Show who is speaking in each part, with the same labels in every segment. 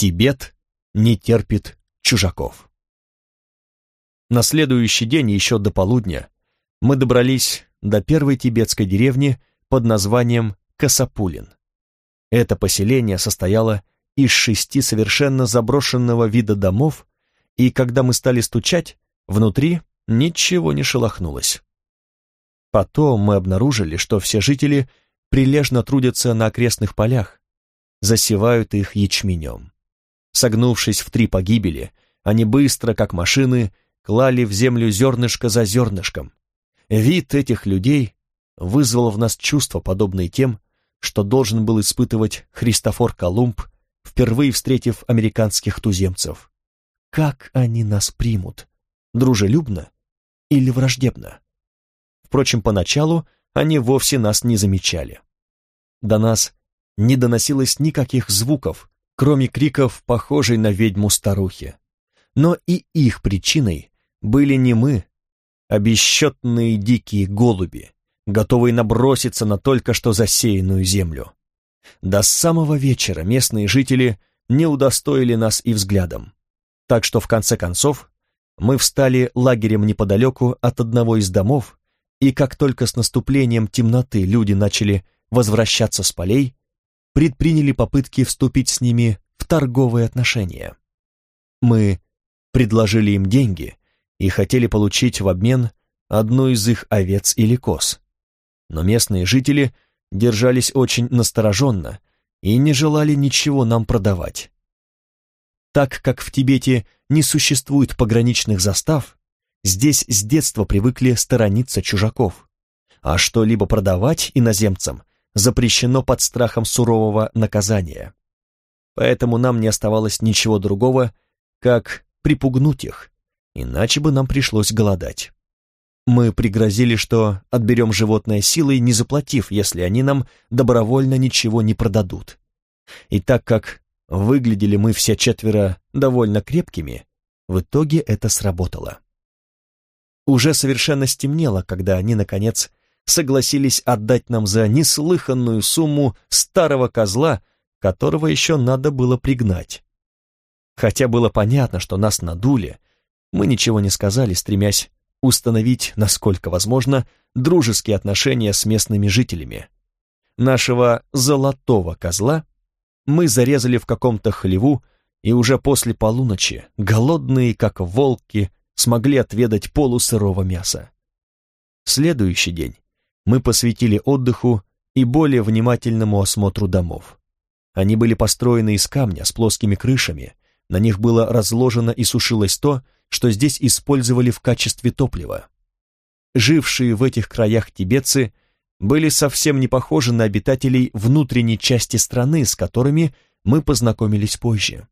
Speaker 1: Тибет не терпит чужаков. На следующий день, еще до полудня, мы добрались до первой тибетской деревни под названием Касапулин. Это поселение состояло из шести совершенно заброшенного вида домов, и когда мы стали стучать, внутри ничего не шелохнулось. Потом мы обнаружили, что все жители прилежно трудятся на окрестных полях, засевают их ячменем. Согнувшись в три погибели, они быстро, как машины, клали в землю зернышко за зернышком. Вид этих людей вызвал в нас чувства, подобные тем, что должен был испытывать Христофор Колумб, впервые встретив американских туземцев. Как они нас примут? Дружелюбно или враждебно? Впрочем, поначалу они вовсе нас не замечали. До нас не доносилось никаких звуков, кроме криков, похожей на ведьму старухи. Но и их причиной были не мы, а бесчетные дикие голуби, готовые наброситься на только что засеянную землю. До самого вечера местные жители не удостоили нас и взглядом, так что в конце концов мы встали лагерем неподалеку от одного из домов, и как только с наступлением темноты люди начали возвращаться с полей, предприняли попытки вступить с ними в торговые отношения. Мы предложили им деньги и хотели получить в обмен одну из их овец или коз. Но местные жители держались очень настороженно и не желали ничего нам продавать. Так как в Тибете не существует пограничных застав, здесь с детства привыкли сторониться чужаков, а что-либо продавать иноземцам запрещено под страхом сурового наказания. Поэтому нам не оставалось ничего другого, как припугнуть их, иначе бы нам пришлось голодать. Мы пригрозили, что отберем животное силой, не заплатив, если они нам добровольно ничего не продадут. И так как выглядели мы все четверо довольно крепкими, в итоге это сработало. Уже совершенно стемнело, когда они, наконец, согласились отдать нам за неслыханную сумму старого козла, которого еще надо было пригнать. Хотя было понятно, что нас надули, мы ничего не сказали, стремясь установить, насколько возможно, дружеские отношения с местными жителями. Нашего золотого козла мы зарезали в каком-то хлеву, и уже после полуночи, голодные, как волки, смогли отведать полусырого мяса. Следующий день мы посвятили отдыху и более внимательному осмотру домов. Они были построены из камня с плоскими крышами, на них было разложено и сушилось то, что здесь использовали в качестве топлива. Жившие в этих краях тибетцы были совсем не похожи на обитателей внутренней части страны, с которыми мы познакомились позже.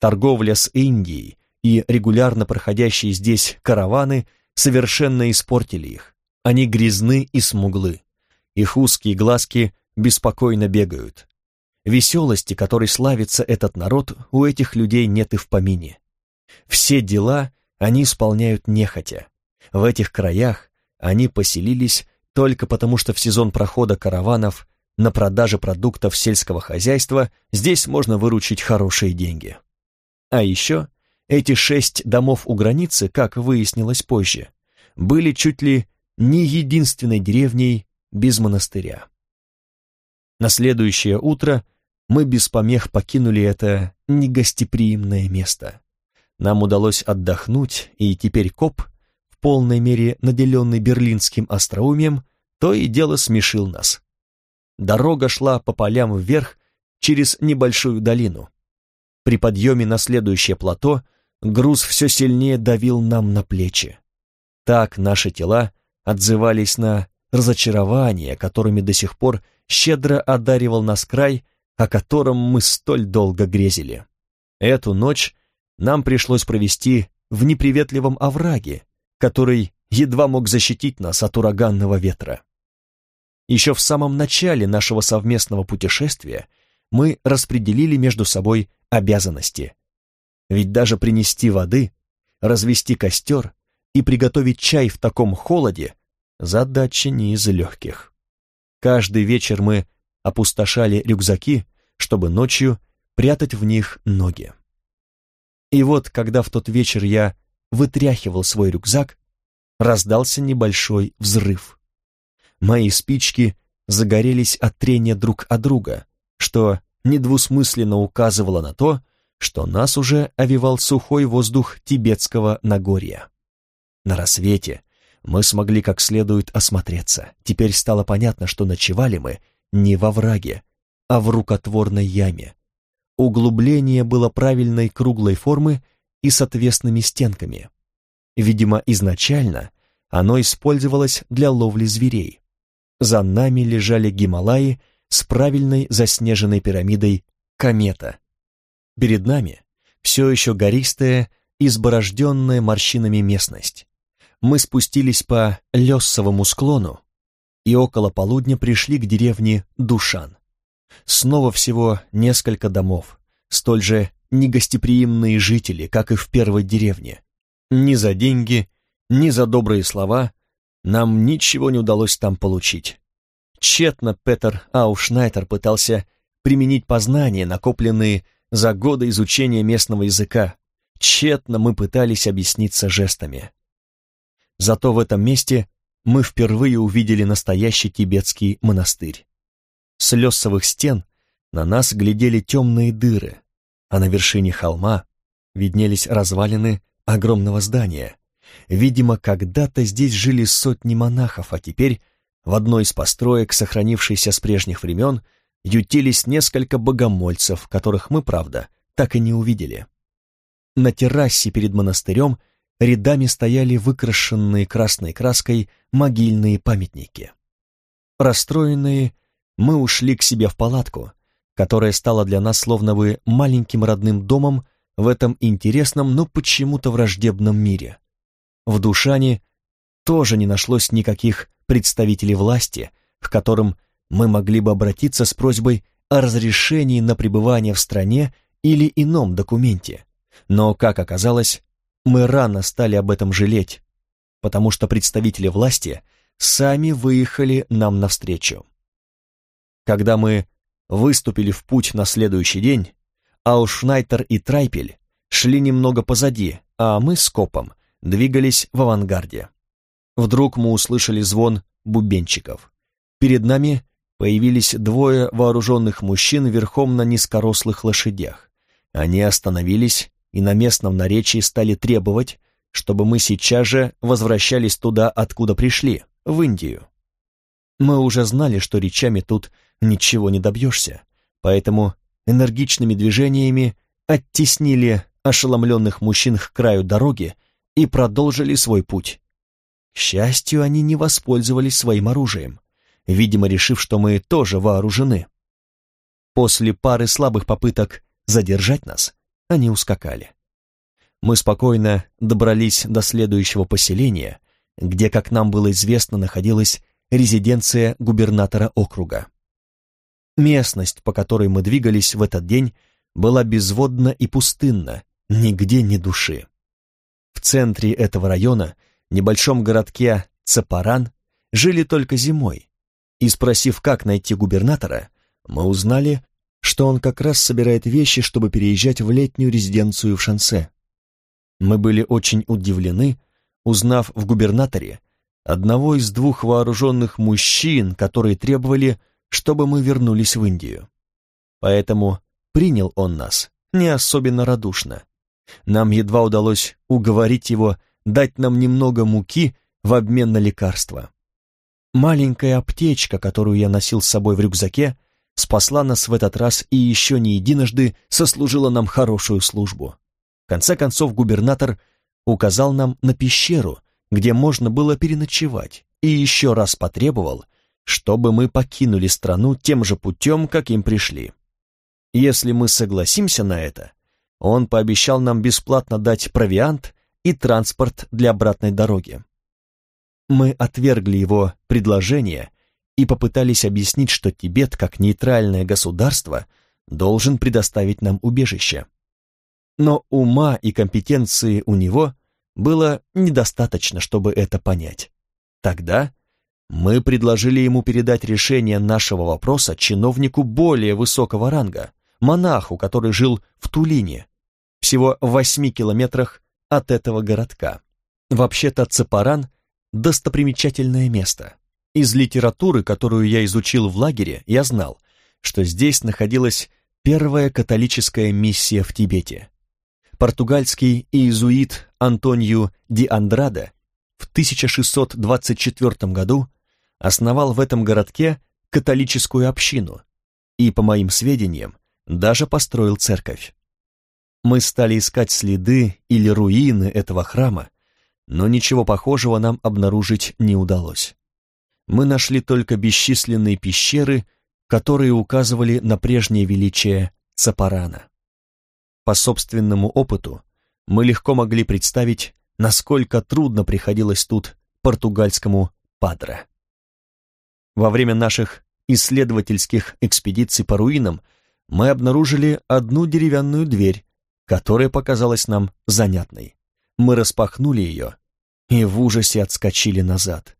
Speaker 1: Торговля с Индией и регулярно проходящие здесь караваны совершенно испортили их. Они грязны и смуглы. Их узкие глазки беспокойно бегают. Веселости, которой славится этот народ, у этих людей нет и в помине. Все дела они исполняют нехотя. В этих краях они поселились только потому, что в сезон прохода караванов на продаже продуктов сельского хозяйства здесь можно выручить хорошие деньги. А еще эти шесть домов у границы, как выяснилось позже, были чуть ли не единственной деревней без монастыря. На следующее утро мы без помех покинули это негостеприимное место. Нам удалось отдохнуть, и теперь коп, в полной мере наделенный берлинским остроумием, то и дело смешил нас. Дорога шла по полям вверх через небольшую долину. При подъеме на следующее плато груз все сильнее давил нам на плечи. Так наши тела отзывались на разочарования, которыми до сих пор щедро одаривал нас край, о котором мы столь долго грезили. Эту ночь нам пришлось провести в неприветливом овраге, который едва мог защитить нас от ураганного ветра. Еще в самом начале нашего совместного путешествия мы распределили между собой обязанности. Ведь даже принести воды, развести костер и приготовить чай в таком холоде – задача не из легких. Каждый вечер мы опустошали рюкзаки, чтобы ночью прятать в них ноги. И вот, когда в тот вечер я вытряхивал свой рюкзак, раздался небольшой взрыв. Мои спички загорелись от трения друг от друга, что недвусмысленно указывало на то, что нас уже овивал сухой воздух тибетского Нагорья. На рассвете мы смогли как следует осмотреться. Теперь стало понятно, что ночевали мы не во враге, а в рукотворной яме. Углубление было правильной круглой формы и с отвесными стенками. Видимо, изначально оно использовалось для ловли зверей. За нами лежали Гималаи с правильной заснеженной пирамидой комета. Перед нами все еще гористая, изборожденная морщинами местность. Мы спустились по Лессовому склону и около полудня пришли к деревне Душан. Снова всего несколько домов, столь же негостеприимные жители, как и в первой деревне. Ни за деньги, ни за добрые слова нам ничего не удалось там получить. Тщетно Петер Аушнайтер пытался применить познания, накопленные за годы изучения местного языка. Тщетно мы пытались объясниться жестами. Зато в этом месте мы впервые увидели настоящий тибетский монастырь. С лесовых стен на нас глядели темные дыры, а на вершине холма виднелись развалины огромного здания. Видимо, когда-то здесь жили сотни монахов, а теперь в одной из построек, сохранившейся с прежних времен, ютились несколько богомольцев, которых мы, правда, так и не увидели. На террасе перед монастырем рядами стояли выкрашенные красной краской могильные памятники. Расстроенные, мы ушли к себе в палатку, которая стала для нас словно бы маленьким родным домом в этом интересном, но почему-то враждебном мире. В Душане тоже не нашлось никаких представителей власти, к которым мы могли бы обратиться с просьбой о разрешении на пребывание в стране или ином документе. Но, как оказалось, мы рано стали об этом жалеть, потому что представители власти сами выехали нам навстречу. Когда мы выступили в путь на следующий день, Аушнайтер и Трайпель шли немного позади, а мы с Копом двигались в авангарде. Вдруг мы услышали звон бубенчиков. Перед нами появились двое вооруженных мужчин верхом на низкорослых лошадях. Они остановились и на местном наречии стали требовать, чтобы мы сейчас же возвращались туда, откуда пришли, в Индию. Мы уже знали, что речами тут ничего не добьешься, поэтому энергичными движениями оттеснили ошеломленных мужчин к краю дороги и продолжили свой путь. К счастью, они не воспользовались своим оружием, видимо, решив, что мы тоже вооружены. После пары слабых попыток задержать нас, они ускакали. Мы спокойно добрались до следующего поселения, где, как нам было известно, находилась резиденция губернатора округа. Местность, по которой мы двигались в этот день, была безводна и пустынна, нигде ни души. В центре этого района, небольшом городке Цапаран, жили только зимой, и спросив, как найти губернатора, мы узнали, что он как раз собирает вещи, чтобы переезжать в летнюю резиденцию в Шансе. Мы были очень удивлены, узнав в губернаторе одного из двух вооруженных мужчин, которые требовали, чтобы мы вернулись в Индию. Поэтому принял он нас не особенно радушно. Нам едва удалось уговорить его дать нам немного муки в обмен на лекарства. Маленькая аптечка, которую я носил с собой в рюкзаке, спасла нас в этот раз и еще не единожды сослужила нам хорошую службу. В конце концов губернатор указал нам на пещеру, где можно было переночевать, и еще раз потребовал, чтобы мы покинули страну тем же путем, каким пришли. Если мы согласимся на это, он пообещал нам бесплатно дать провиант и транспорт для обратной дороги. Мы отвергли его предложение и попытались объяснить, что Тибет, как нейтральное государство, должен предоставить нам убежище. Но ума и компетенции у него было недостаточно, чтобы это понять. Тогда мы предложили ему передать решение нашего вопроса чиновнику более высокого ранга, монаху, который жил в Тулине, всего в восьми километрах от этого городка. Вообще-то Цепаран – достопримечательное место. Из литературы, которую я изучил в лагере, я знал, что здесь находилась первая католическая миссия в Тибете. Португальский иезуит Антонио ди Андрада в 1624 году основал в этом городке католическую общину и, по моим сведениям, даже построил церковь. Мы стали искать следы или руины этого храма, но ничего похожего нам обнаружить не удалось. Мы нашли только бесчисленные пещеры, которые указывали на прежнее величие Цапарана. По собственному опыту мы легко могли представить, насколько трудно приходилось тут португальскому падре. Во время наших исследовательских экспедиций по руинам мы обнаружили одну деревянную дверь, которая показалась нам занятной. Мы распахнули ее и в ужасе отскочили назад.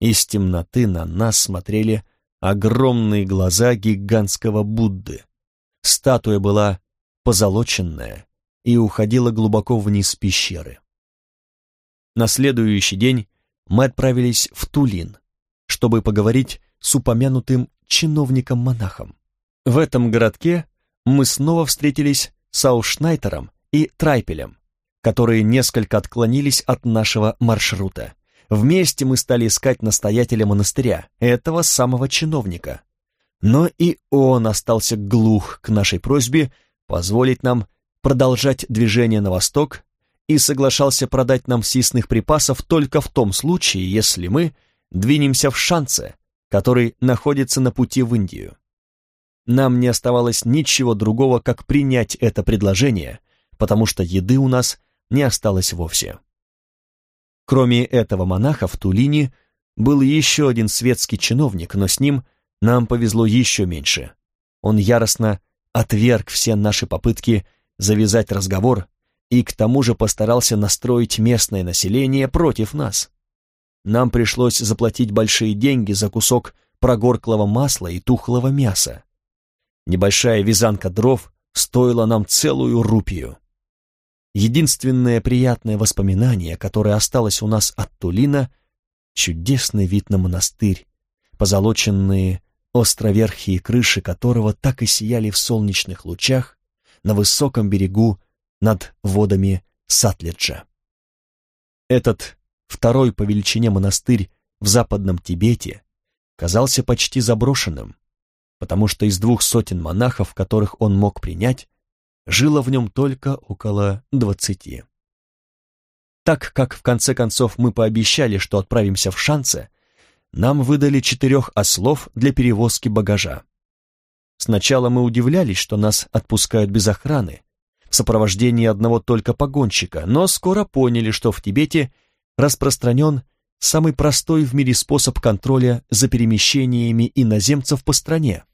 Speaker 1: Из темноты на нас смотрели огромные глаза гигантского Будды. Статуя была позолоченная и уходила глубоко вниз пещеры. На следующий день мы отправились в Тулин, чтобы поговорить с упомянутым чиновником-монахом. В этом городке мы снова встретились с Аушнайтером и Трайпелем, которые несколько отклонились от нашего маршрута. Вместе мы стали искать настоятеля монастыря, этого самого чиновника. Но и он остался глух к нашей просьбе позволить нам продолжать движение на восток и соглашался продать нам сисных припасов только в том случае, если мы двинемся в Шанце, который находится на пути в Индию. Нам не оставалось ничего другого, как принять это предложение, потому что еды у нас не осталось вовсе. Кроме этого монаха в Тулине был еще один светский чиновник, но с ним нам повезло еще меньше. Он яростно отверг все наши попытки завязать разговор и к тому же постарался настроить местное население против нас. Нам пришлось заплатить большие деньги за кусок прогорклого масла и тухлого мяса. Небольшая вязанка дров стоила нам целую рупию. Единственное приятное воспоминание, которое осталось у нас от Тулина, чудесный вид на монастырь, позолоченные островерхие крыши которого так и сияли в солнечных лучах на высоком берегу над водами Сатледжа. Этот второй по величине монастырь в западном Тибете казался почти заброшенным, потому что из двух сотен монахов, которых он мог принять, жило в нем только около двадцати. Так как в конце концов мы пообещали, что отправимся в Шанце, нам выдали четырех ослов для перевозки багажа. Сначала мы удивлялись, что нас отпускают без охраны, в сопровождении одного только погонщика, но скоро поняли, что в Тибете распространен самый простой в мире способ контроля за перемещениями иноземцев по стране.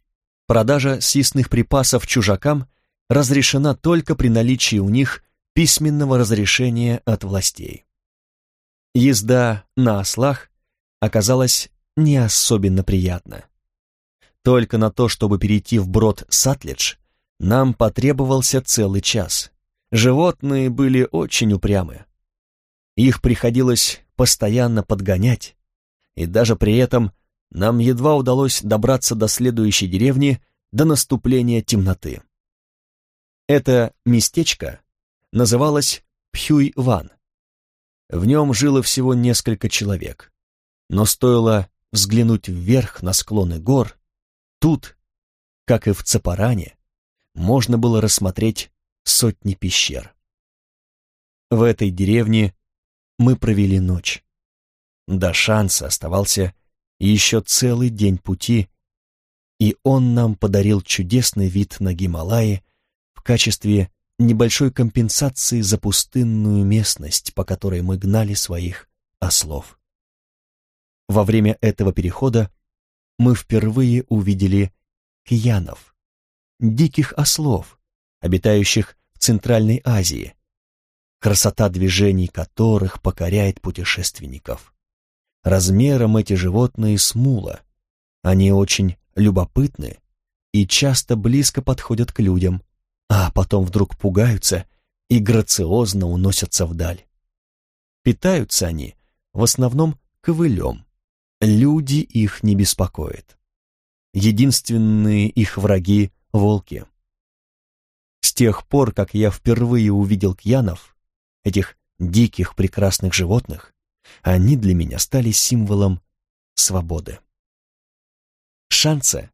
Speaker 1: Продажа съестных припасов чужакам разрешена только при наличии у них письменного разрешения от властей. Езда на ослах оказалась не особенно приятна. Только на то, чтобы перейти в брод Сатлидж, нам потребовался целый час. Животные были очень упрямы. Их приходилось постоянно подгонять, и даже при этом нам едва удалось добраться до следующей деревни до наступления темноты. Это местечко называлось Пхюй-Ван. В нем жило всего несколько человек, но стоило взглянуть вверх на склоны гор, тут, как и в Цапаране, можно было рассмотреть сотни пещер. В этой деревне мы провели ночь. До шанса оставался еще целый день пути, и он нам подарил чудесный вид на Гималаи качестве небольшой компенсации за пустынную местность, по которой мы гнали своих ослов. Во время этого перехода мы впервые увидели кьянов, диких ослов, обитающих в Центральной Азии, красота движений которых покоряет путешественников. Размером эти животные смула, они очень любопытны и часто близко подходят к людям, а потом вдруг пугаются и грациозно уносятся вдаль. Питаются они в основном ковылем. Люди их не беспокоят. Единственные их враги — волки. С тех пор, как я впервые увидел кьянов, этих диких прекрасных животных, они для меня стали символом свободы. Шанце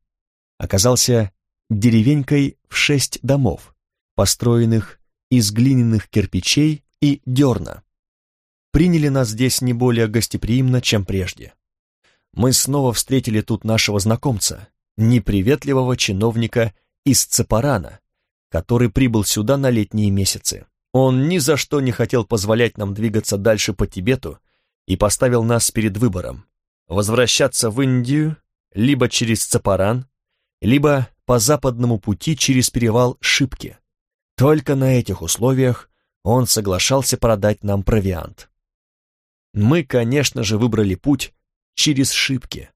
Speaker 1: оказался деревенькой в шесть домов, построенных из глиняных кирпичей и дерна. Приняли нас здесь не более гостеприимно, чем прежде. Мы снова встретили тут нашего знакомца, неприветливого чиновника из Цепарана, который прибыл сюда на летние месяцы. Он ни за что не хотел позволять нам двигаться дальше по Тибету и поставил нас перед выбором – возвращаться в Индию либо через Цапаран, либо по западному пути через перевал Шипки. Только на этих условиях он соглашался продать нам провиант. Мы, конечно же, выбрали путь через Шипки,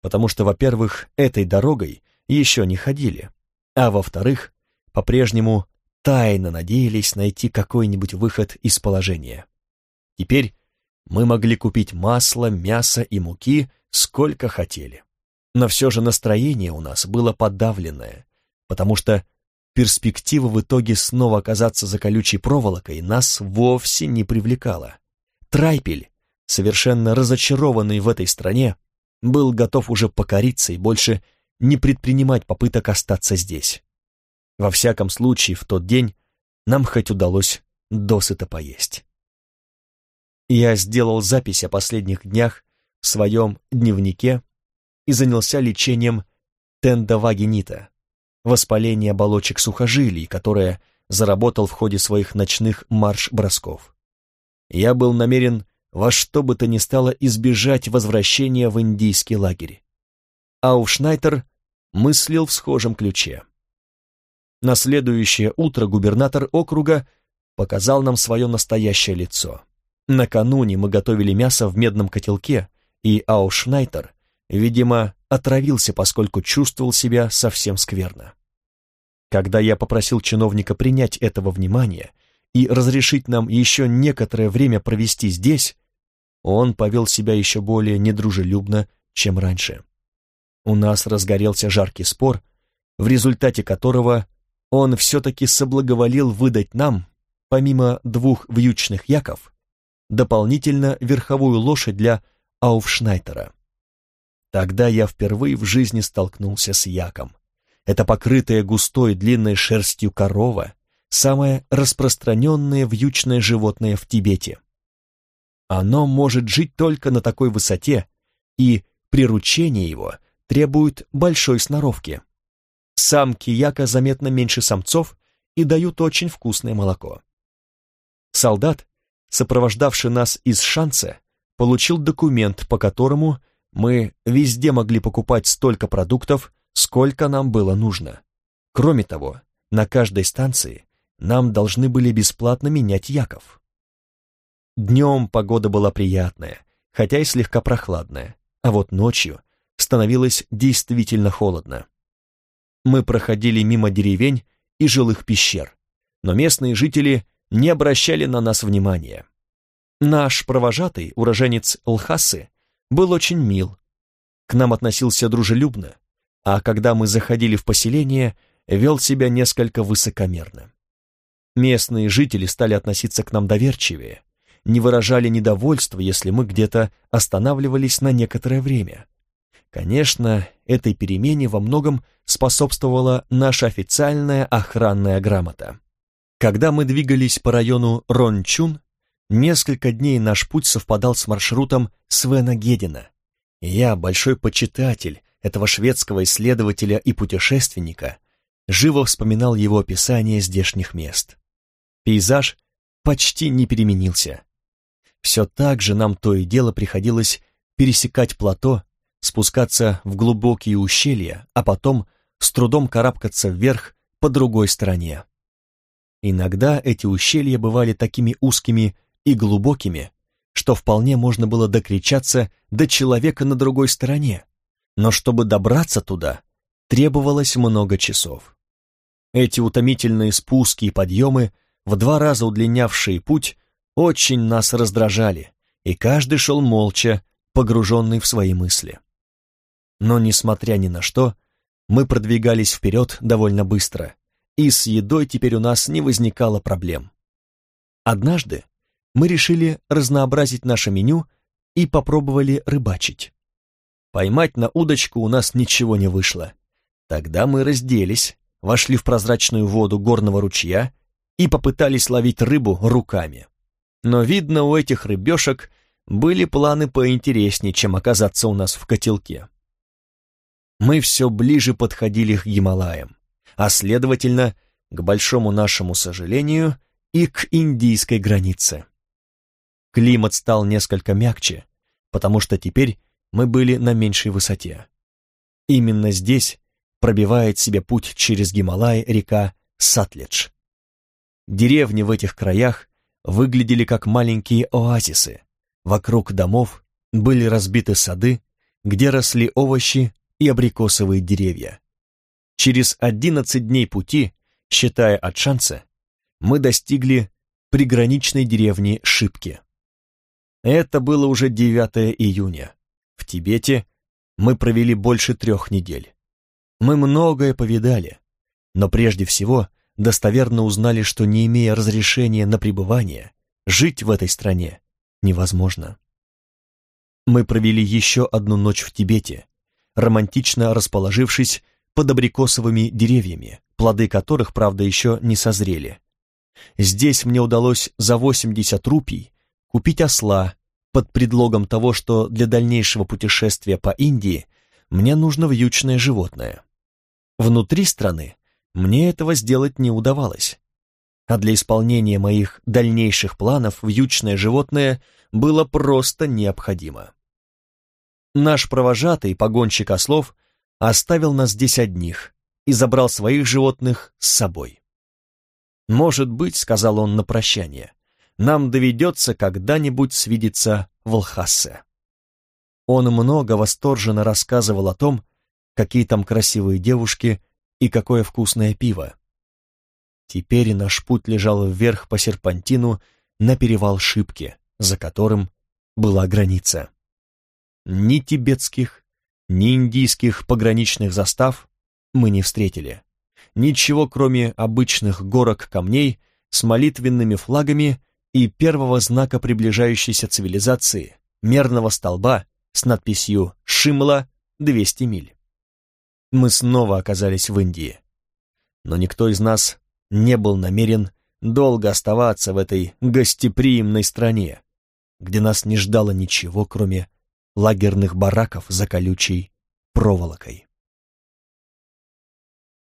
Speaker 1: потому что, во-первых, этой дорогой еще не ходили, а во-вторых, по-прежнему тайно надеялись найти какой-нибудь выход из положения. Теперь мы могли купить масло, мясо и муки сколько хотели. Но все же настроение у нас было подавленное, потому что перспектива в итоге снова оказаться за колючей проволокой нас вовсе не привлекала. Трайпель, совершенно разочарованный в этой стране, был готов уже покориться и больше не предпринимать попыток остаться здесь. Во всяком случае, в тот день нам хоть удалось досыта поесть. Я сделал запись о последних днях в своем дневнике и занялся лечением тендовагенита, воспаления оболочек сухожилий, которое заработал в ходе своих ночных марш-бросков. Я был намерен во что бы то ни стало избежать возвращения в индийский лагерь. Ауфшнайтер мыслил в схожем ключе. На следующее утро губернатор округа показал нам свое настоящее лицо. Накануне мы готовили мясо в медном котелке, и Аушнайтер Видимо, отравился, поскольку чувствовал себя совсем скверно. Когда я попросил чиновника принять этого внимания и разрешить нам еще некоторое время провести здесь, он повел себя еще более недружелюбно, чем раньше. У нас разгорелся жаркий спор, в результате которого он все-таки соблаговолил выдать нам, помимо двух вьючных яков, дополнительно верховую лошадь для Ауфшнайтера. Тогда я впервые в жизни столкнулся с яком. Это покрытая густой длинной шерстью корова, самое распространенное вьючное животное в Тибете. Оно может жить только на такой высоте, и приручение его требует большой сноровки. Самки яка заметно меньше самцов и дают очень вкусное молоко. Солдат, сопровождавший нас из Шанца, получил документ, по которому мы везде могли покупать столько продуктов, сколько нам было нужно. Кроме того, на каждой станции нам должны были бесплатно менять яков. Днем погода была приятная, хотя и слегка прохладная, а вот ночью становилось действительно холодно. Мы проходили мимо деревень и жилых пещер, но местные жители не обращали на нас внимания. Наш провожатый, уроженец Лхасы, был очень мил, к нам относился дружелюбно, а когда мы заходили в поселение, вел себя несколько высокомерно. Местные жители стали относиться к нам доверчивее, не выражали недовольства, если мы где-то останавливались на некоторое время. Конечно, этой перемене во многом способствовала наша официальная охранная грамота. Когда мы двигались по району Рончун, Несколько дней наш путь совпадал с маршрутом Свена Гедина. Я, большой почитатель этого шведского исследователя и путешественника, живо вспоминал его описание здешних мест. Пейзаж почти не переменился. Все так же нам то и дело приходилось пересекать плато, спускаться в глубокие ущелья, а потом с трудом карабкаться вверх по другой стороне. Иногда эти ущелья бывали такими узкими и глубокими, что вполне можно было докричаться до человека на другой стороне. Но чтобы добраться туда, требовалось много часов. Эти утомительные спуски и подъемы, в два раза удлинявшие путь, очень нас раздражали, и каждый шел молча, погруженный в свои мысли. Но, несмотря ни на что, мы продвигались вперед довольно быстро, и с едой теперь у нас не возникало проблем. Однажды мы решили разнообразить наше меню и попробовали рыбачить. Поймать на удочку у нас ничего не вышло. Тогда мы разделись, вошли в прозрачную воду горного ручья и попытались ловить рыбу руками. Но, видно, у этих рыбешек были планы поинтереснее, чем оказаться у нас в котелке. Мы все ближе подходили к Гималаям, а, следовательно, к большому нашему сожалению, и к индийской границе. Климат стал несколько мягче, потому что теперь мы были на меньшей высоте. Именно здесь пробивает себе путь через Гималай река Сатледж. Деревни в этих краях выглядели как маленькие оазисы. Вокруг домов были разбиты сады, где росли овощи и абрикосовые деревья. Через 11 дней пути, считая от шанса, мы достигли приграничной деревни Шипки. Это было уже 9 июня. В Тибете мы провели больше трех недель. Мы многое повидали, но прежде всего достоверно узнали, что не имея разрешения на пребывание, жить в этой стране невозможно. Мы провели еще одну ночь в Тибете, романтично расположившись под абрикосовыми деревьями, плоды которых, правда, еще не созрели. Здесь мне удалось за 80 рупий купить осла под предлогом того, что для дальнейшего путешествия по Индии мне нужно вьючное животное. Внутри страны мне этого сделать не удавалось, а для исполнения моих дальнейших планов вьючное животное было просто необходимо. Наш провожатый, погонщик ослов, оставил нас здесь одних и забрал своих животных с собой. «Может быть, — сказал он на прощание, — нам доведется когда-нибудь свидеться в Лхассе». Он много восторженно рассказывал о том, какие там красивые девушки и какое вкусное пиво. Теперь наш путь лежал вверх по серпантину на перевал Шипки, за которым была граница. Ни тибетских, ни индийских пограничных застав мы не встретили. Ничего, кроме обычных горок камней с молитвенными флагами и первого знака приближающейся цивилизации, мерного столба с надписью «Шимла 200 миль» мы снова оказались в Индии. Но никто из нас не был намерен долго оставаться в этой гостеприимной стране, где нас не ждало ничего, кроме лагерных бараков за колючей проволокой.